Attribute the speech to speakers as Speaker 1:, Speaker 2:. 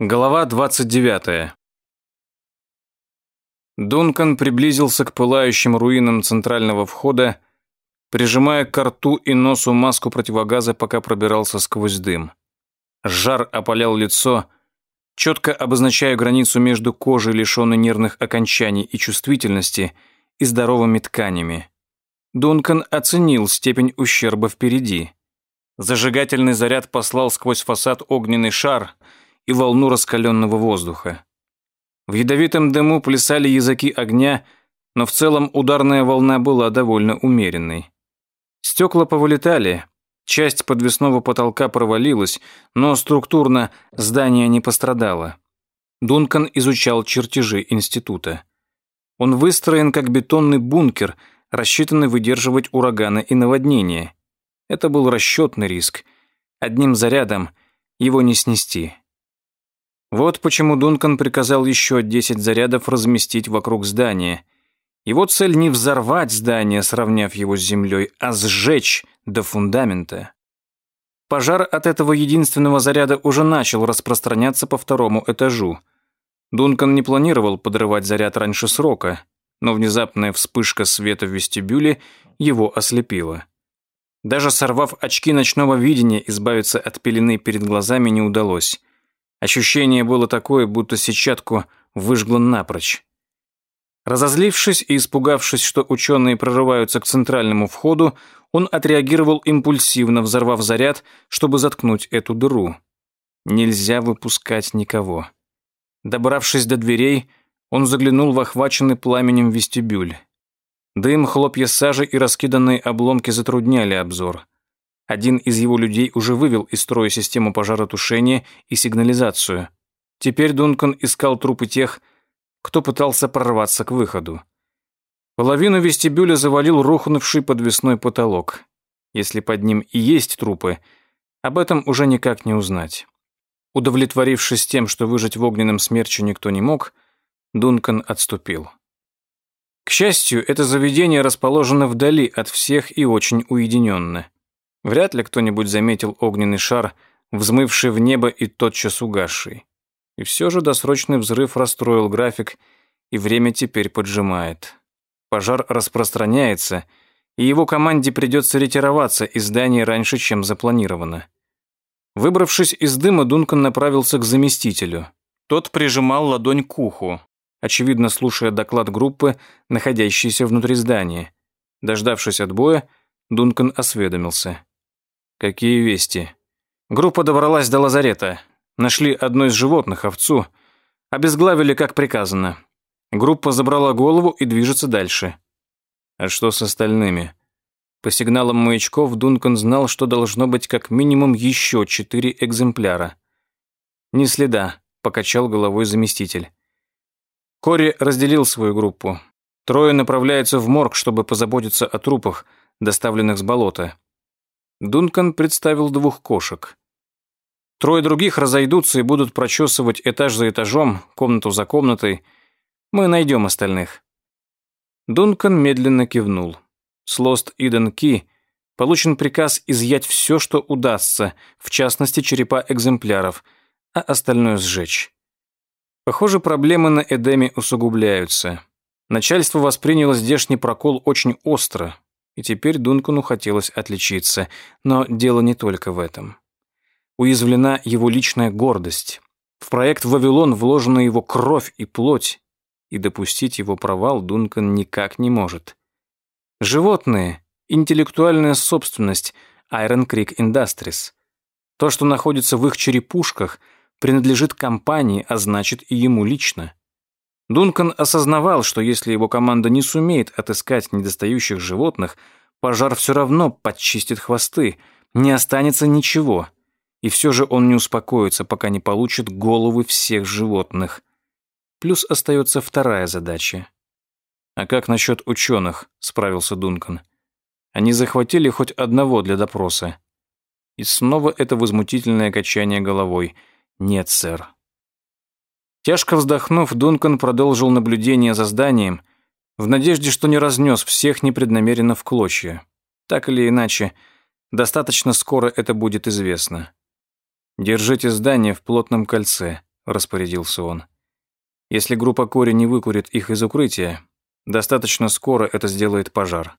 Speaker 1: Глава 29. Дункан приблизился к пылающим руинам центрального входа, прижимая к рту и носу маску противогаза, пока пробирался сквозь дым. Жар опалял лицо, четко обозначая границу между кожей, лишенной нервных окончаний и чувствительности, и здоровыми тканями. Дункан оценил степень ущерба впереди. Зажигательный заряд послал сквозь фасад огненный шар — и волну раскаленного воздуха. В ядовитом дыму плясали языки огня, но в целом ударная волна была довольно умеренной. Стекла повылетали, часть подвесного потолка провалилась, но структурно здание не пострадало. Дункан изучал чертежи института. Он выстроен как бетонный бункер, рассчитанный выдерживать ураганы и наводнения. Это был расчетный риск. Одним зарядом его не снести. Вот почему Дункан приказал еще 10 зарядов разместить вокруг здания. Его цель не взорвать здание, сравняв его с землей, а сжечь до фундамента. Пожар от этого единственного заряда уже начал распространяться по второму этажу. Дункан не планировал подрывать заряд раньше срока, но внезапная вспышка света в вестибюле его ослепила. Даже сорвав очки ночного видения, избавиться от пелены перед глазами не удалось. Ощущение было такое, будто сетчатку выжгло напрочь. Разозлившись и испугавшись, что ученые прорываются к центральному входу, он отреагировал импульсивно, взорвав заряд, чтобы заткнуть эту дыру. Нельзя выпускать никого. Добравшись до дверей, он заглянул в охваченный пламенем вестибюль. Дым, хлопья сажи и раскиданные обломки затрудняли обзор. Один из его людей уже вывел из строя систему пожаротушения и сигнализацию. Теперь Дункан искал трупы тех, кто пытался прорваться к выходу. Половину вестибюля завалил рухнувший подвесной потолок. Если под ним и есть трупы, об этом уже никак не узнать. Удовлетворившись тем, что выжить в огненном смерче никто не мог, Дункан отступил. К счастью, это заведение расположено вдали от всех и очень уединенно. Вряд ли кто-нибудь заметил огненный шар, взмывший в небо и тотчас угасший. И все же досрочный взрыв расстроил график, и время теперь поджимает. Пожар распространяется, и его команде придется ретироваться из здания раньше, чем запланировано. Выбравшись из дыма, Дункан направился к заместителю. Тот прижимал ладонь к уху, очевидно слушая доклад группы, находящейся внутри здания. Дождавшись отбоя, Дункан осведомился. Какие вести? Группа добралась до лазарета. Нашли одно из животных, овцу. Обезглавили, как приказано. Группа забрала голову и движется дальше. А что с остальными? По сигналам маячков Дункан знал, что должно быть как минимум еще четыре экземпляра. «Ни следа», — покачал головой заместитель. Кори разделил свою группу. Трое направляются в морг, чтобы позаботиться о трупах, доставленных с болота. Дункан представил двух кошек. Трое других разойдутся и будут прочесывать этаж за этажом, комнату за комнатой. Мы найдем остальных. Дункан медленно кивнул. С Лост Иден Ки получен приказ изъять все, что удастся, в частности, черепа экземпляров, а остальное сжечь. Похоже, проблемы на Эдеме усугубляются. Начальство восприняло здешний прокол очень остро, и теперь Дункану хотелось отличиться, но дело не только в этом. Уязвлена его личная гордость. В проект «Вавилон» вложена его кровь и плоть, и допустить его провал Дункан никак не может. Животные – интеллектуальная собственность Iron Creek Industries. То, что находится в их черепушках, принадлежит компании, а значит и ему лично. Дункан осознавал, что если его команда не сумеет отыскать недостающих животных, пожар все равно подчистит хвосты, не останется ничего. И все же он не успокоится, пока не получит головы всех животных. Плюс остается вторая задача. «А как насчет ученых?» – справился Дункан. «Они захватили хоть одного для допроса». И снова это возмутительное качание головой. «Нет, сэр, Тяжко вздохнув, Дункан продолжил наблюдение за зданием в надежде, что не разнес всех непреднамеренно в клочья. Так или иначе, достаточно скоро это будет известно. «Держите здание в плотном кольце», — распорядился он. «Если группа Кори не выкурит их из укрытия, достаточно скоро это сделает пожар».